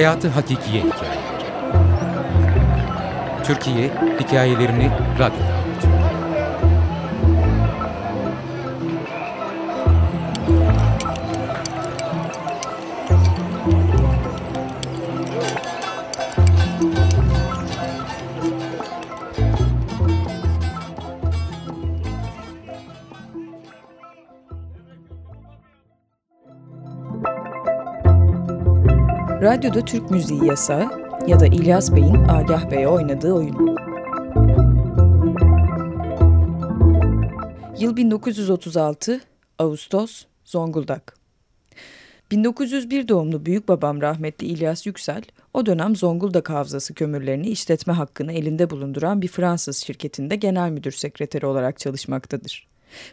Hayatı Hakikiye Hikayeleri Türkiye hikayelerini radyoda anlatıyor. Radyoda Türk Müziği Yasağı ya da İlyas Bey'in Agah Bey'e oynadığı oyun. Yıl 1936, Ağustos, Zonguldak. 1901 doğumlu büyük babam rahmetli İlyas Yüksel, o dönem Zonguldak Havzası kömürlerini işletme hakkını elinde bulunduran bir Fransız şirketinde genel müdür sekreteri olarak çalışmaktadır.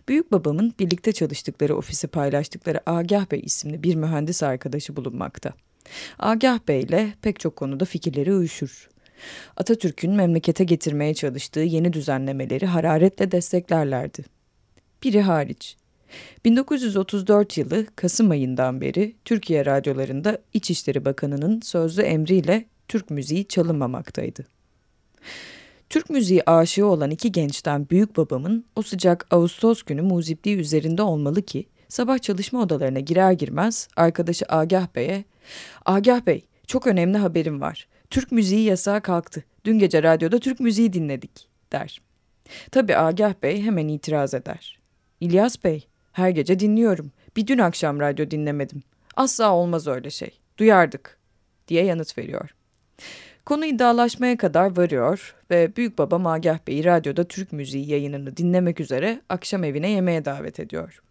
Büyük babamın birlikte çalıştıkları ofisi paylaştıkları Agah Bey isimli bir mühendis arkadaşı bulunmakta. Agah Bey ile pek çok konuda fikirleri uyuşur. Atatürk'ün memlekete getirmeye çalıştığı yeni düzenlemeleri hararetle desteklerlerdi. Biri hariç. 1934 yılı Kasım ayından beri Türkiye radyolarında İçişleri Bakanı'nın sözlü emriyle Türk müziği çalınmamaktaydı. Türk müziği aşığı olan iki gençten büyük babamın o sıcak Ağustos günü muzipliği üzerinde olmalı ki sabah çalışma odalarına girer girmez arkadaşı Agah Bey'e Agah Bey, çok önemli haberim var. Türk müziği yasağı kalktı. Dün gece radyoda Türk müziği dinledik, der. Tabii Agah Bey hemen itiraz eder. İlyas Bey, her gece dinliyorum. Bir dün akşam radyo dinlemedim. Asla olmaz öyle şey. Duyardık, diye yanıt veriyor. Konu iddialaşmaya kadar varıyor ve büyük babam Agah Bey'i radyoda Türk müziği yayınını dinlemek üzere akşam evine yemeğe davet ediyor.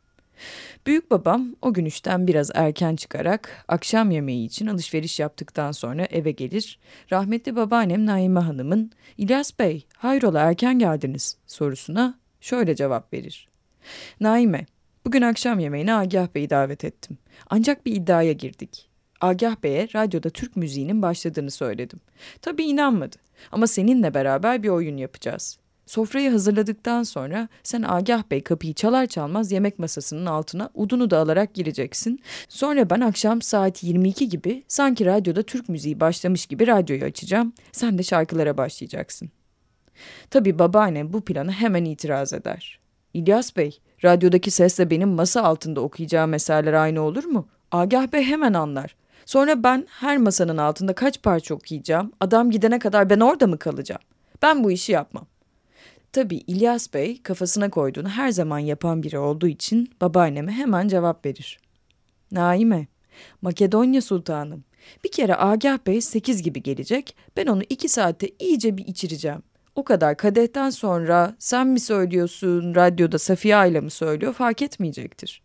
Büyük babam o gün işten biraz erken çıkarak akşam yemeği için alışveriş yaptıktan sonra eve gelir. Rahmetli babaannem Naime Hanım'ın İlyas Bey hayrola erken geldiniz sorusuna şöyle cevap verir. Naime, bugün akşam yemeğine Agah Bey'i davet ettim. Ancak bir iddiaya girdik. Agah Bey'e radyoda Türk müziğinin başladığını söyledim. Tabii inanmadı ama seninle beraber bir oyun yapacağız. Sofrayı hazırladıktan sonra sen Agah Bey kapıyı çalar çalmaz yemek masasının altına udunu da alarak gireceksin. Sonra ben akşam saat 22 gibi sanki radyoda Türk müziği başlamış gibi radyoyu açacağım. Sen de şarkılara başlayacaksın. Tabii babaannem bu plana hemen itiraz eder. İlyas Bey, radyodaki sesle benim masa altında okuyacağım meseleler aynı olur mu? Agah Bey hemen anlar. Sonra ben her masanın altında kaç parça okuyacağım, adam gidene kadar ben orada mı kalacağım? Ben bu işi yapmam. Tabii İlyas Bey kafasına koyduğunu her zaman yapan biri olduğu için babaanneme hemen cevap verir. Naime, Makedonya Sultanım, bir kere Agah Bey sekiz gibi gelecek, ben onu iki saatte iyice bir içireceğim. O kadar kadehten sonra sen mi söylüyorsun, radyoda Safiye Ayla mı söylüyor fark etmeyecektir.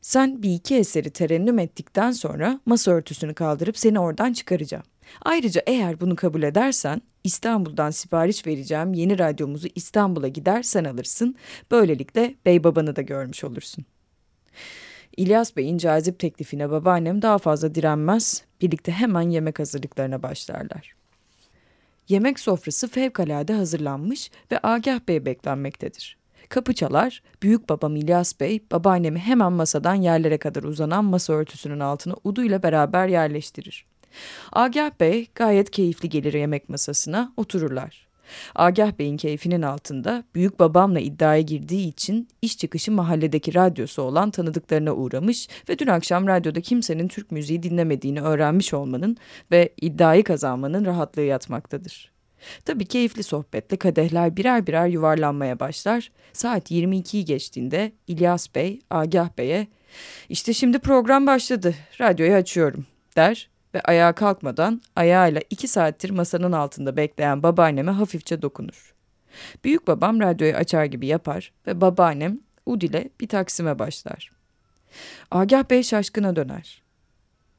Sen bir iki eseri terennüm ettikten sonra masa örtüsünü kaldırıp seni oradan çıkaracağım. Ayrıca eğer bunu kabul edersen İstanbul'dan sipariş vereceğim yeni radyomuzu İstanbul'a gider sen alırsın. Böylelikle bey babanı da görmüş olursun. İlyas Bey'in cazip teklifine babaannem daha fazla direnmez. Birlikte hemen yemek hazırlıklarına başlarlar. Yemek sofrası fevkalade hazırlanmış ve Agah Bey beklenmektedir. Kapı çalar, büyük babam İlyas Bey babaannemi hemen masadan yerlere kadar uzanan masa örtüsünün altına uduyla beraber yerleştirir. Agah Bey gayet keyifli gelir yemek masasına otururlar. Agah Bey'in keyfinin altında büyük babamla iddiaya girdiği için iş çıkışı mahalledeki radyosu olan tanıdıklarına uğramış ve dün akşam radyoda kimsenin Türk müziği dinlemediğini öğrenmiş olmanın ve iddiayı kazanmanın rahatlığı yatmaktadır. Tabii keyifli sohbetle kadehler birer birer yuvarlanmaya başlar. Saat 22'yi geçtiğinde İlyas Bey, Agah Bey'e işte şimdi program başladı, radyoyu açıyorum der ve ayağa kalkmadan ayağıyla iki saattir masanın altında bekleyen babaanneme hafifçe dokunur. Büyük babam radyoyu açar gibi yapar ve babaannem Ud ile bir taksime başlar. Agah Bey şaşkına döner.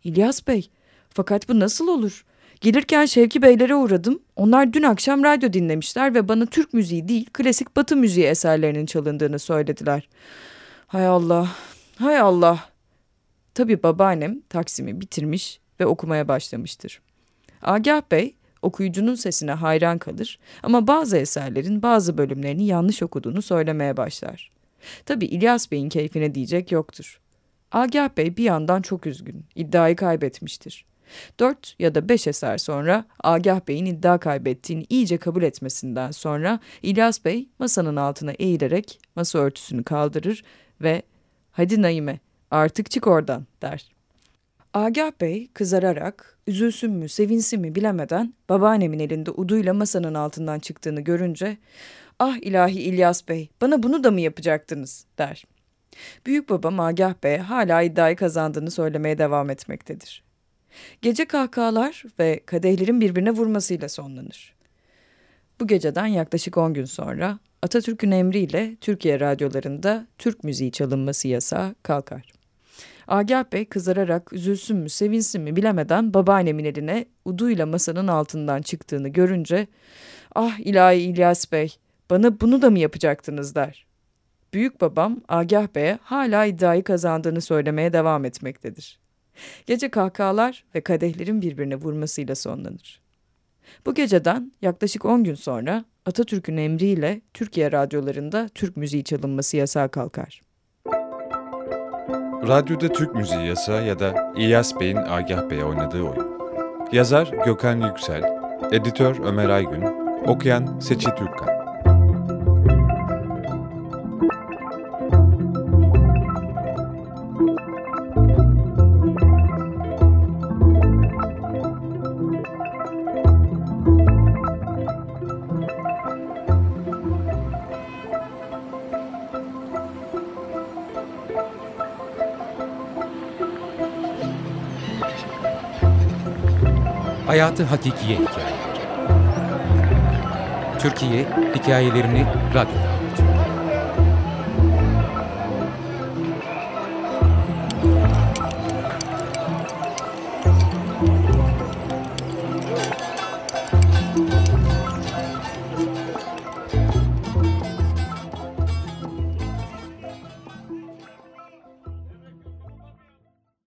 İlyas Bey, fakat bu nasıl olur? Gelirken Şevki Beylere uğradım. Onlar dün akşam radyo dinlemişler ve bana Türk müziği değil, klasik batı müziği eserlerinin çalındığını söylediler. Hay Allah, hay Allah. Tabii babaannem Taksim'i bitirmiş ve okumaya başlamıştır. Agah Bey okuyucunun sesine hayran kalır ama bazı eserlerin bazı bölümlerini yanlış okuduğunu söylemeye başlar. Tabi İlyas Bey'in keyfine diyecek yoktur. Agah Bey bir yandan çok üzgün, iddiayı kaybetmiştir. Dört ya da beş eser sonra Agah Bey'in iddia kaybettiğini iyice kabul etmesinden sonra İlyas Bey masanın altına eğilerek masa örtüsünü kaldırır ve ''Hadi Naime artık çık oradan'' der. Agah Bey kızararak üzülsün mü sevinsin mi bilemeden babaannemin elinde uduyla masanın altından çıktığını görünce ''Ah ilahi İlyas Bey bana bunu da mı yapacaktınız?'' der. Büyük babam Agah Bey hala iddiayı kazandığını söylemeye devam etmektedir. Gece kahkahalar ve kadehlerin birbirine vurmasıyla sonlanır. Bu geceden yaklaşık 10 gün sonra Atatürk'ün emriyle Türkiye radyolarında Türk müziği çalınması yasağı kalkar. Agah Bey kızararak üzülsün mü sevinsin mi bilemeden babaannemin eline uduyla masanın altından çıktığını görünce ''Ah ilahi İlyas Bey bana bunu da mı yapacaktınız?'' der. Büyük babam Agah Bey'e hala iddiayı kazandığını söylemeye devam etmektedir. Gece kahkahalar ve kadehlerin birbirine vurmasıyla sonlanır. Bu geceden yaklaşık 10 gün sonra Atatürk'ün emriyle Türkiye radyolarında Türk müziği çalınması yasağı kalkar. Radyoda Türk müziği yasağı ya da İlyas Bey'in Agah Bey'e oynadığı oyun. Yazar Gökhan Yüksel, editör Ömer Aygün, okuyan Seçi Türkkan. Hayatı Hakikiye Hikayeleri Türkiye Hikayelerini Radyo'da